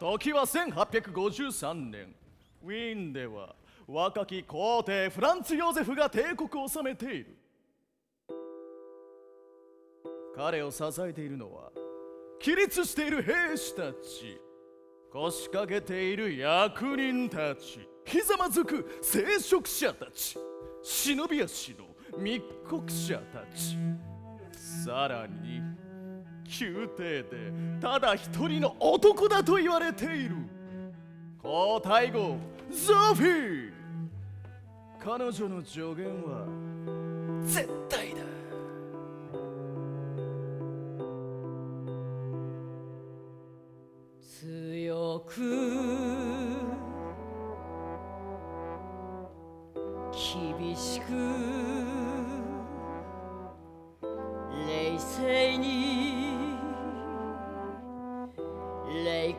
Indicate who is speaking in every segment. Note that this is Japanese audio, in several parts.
Speaker 1: 時は1853年。ウィーンでは若き皇帝フランツ・ヨーゼフが帝国を治めている。彼を支えているのは起立している兵士たち。腰掛けている役人たち。ひざまずく聖職者たち。忍び足の密告者たち。さらに宮廷でただ一人の男だと言われている。皇太后ゾフィー。彼女の助言は絶対だ。
Speaker 2: 強く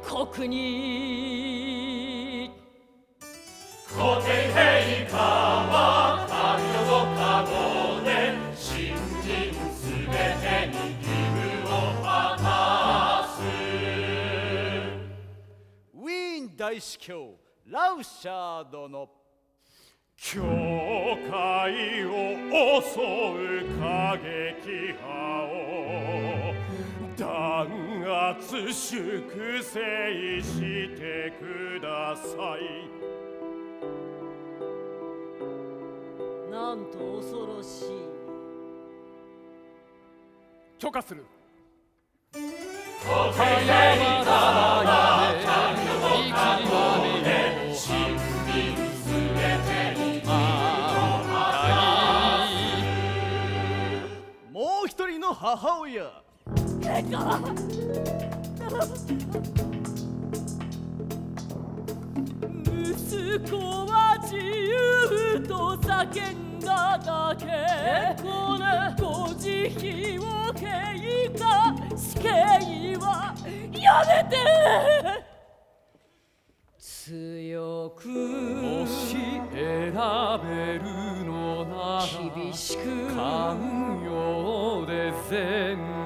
Speaker 2: 冷酷に
Speaker 3: 皇帝陛下は神のご加護で信人すべてに義務を果たす。
Speaker 4: ウィーン大司教ラウシャー殿
Speaker 3: 教会を襲う過激派を。弾圧粛清してください。
Speaker 2: なんと恐ろしい。
Speaker 4: 許可する。
Speaker 1: もう一人の母親
Speaker 2: 息子は自由と叫んだだけ。このご慈悲を経過。死刑はやめて。強く
Speaker 4: もし選べるのなら。
Speaker 2: 厳しく。
Speaker 4: 寛容で善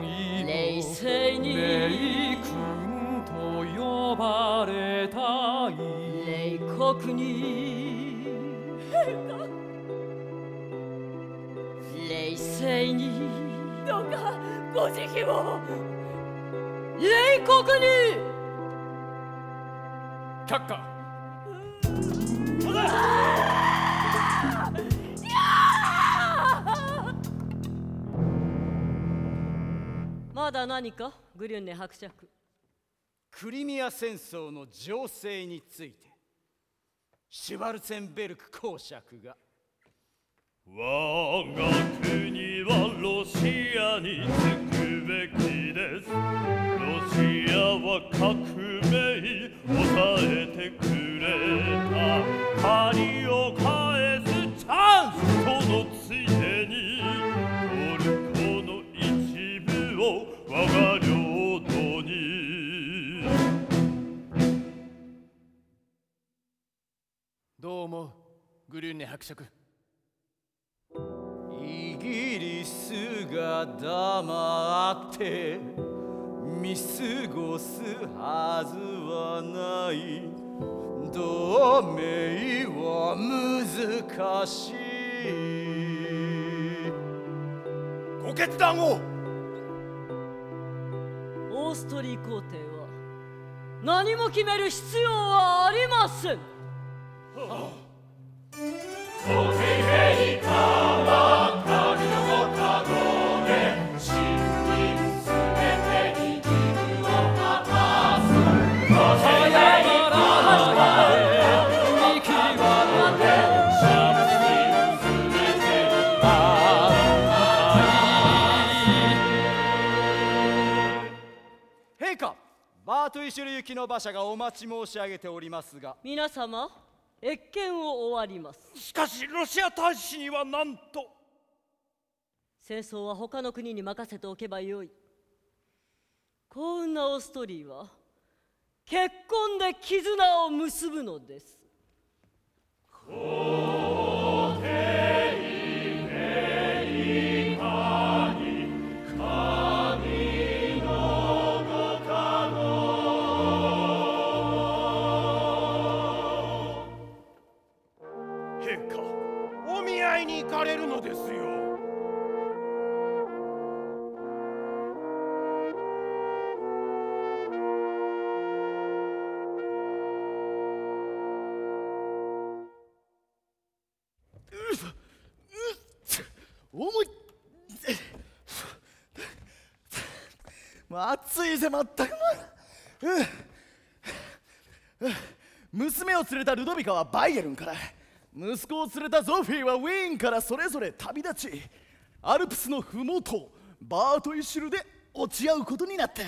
Speaker 2: 冷酷に。冷静に。どうかご慈悲を冷酷に。
Speaker 4: 却下。
Speaker 2: まだ何か？グリュンネ伯爵。
Speaker 4: クリミア戦争の情勢について。シュバルツェンベルク公爵が。
Speaker 3: 我が国はロシアにつくべきです。ロシアは革命抑えてくれた。借りを返すチャンスこのつ
Speaker 4: どう思うグリュンネ伯爵。
Speaker 1: イギリスが黙って見過ごすはずはない。同盟は難しい。
Speaker 4: ご決断を！
Speaker 2: オーストリー皇帝は何も決める必要はありません
Speaker 4: バートイシュル行きの馬車がお待ち申し上げておりますが。
Speaker 2: 皆様謁見を終わります。
Speaker 3: しかしロシア大使にはなんと。
Speaker 2: 戦争は他の国に任せておけばよい。幸運なオーストリーは結婚で絆を結ぶのです
Speaker 5: 行かれるのですよ。
Speaker 1: もう暑いぜまっ。たくもううんうん娘を連れたルドビカはバイエルンから息子を連れたゾフィーはウィーンからそれぞれ旅立ち。アルプスの麓バートイシュルで落ち合うことになった。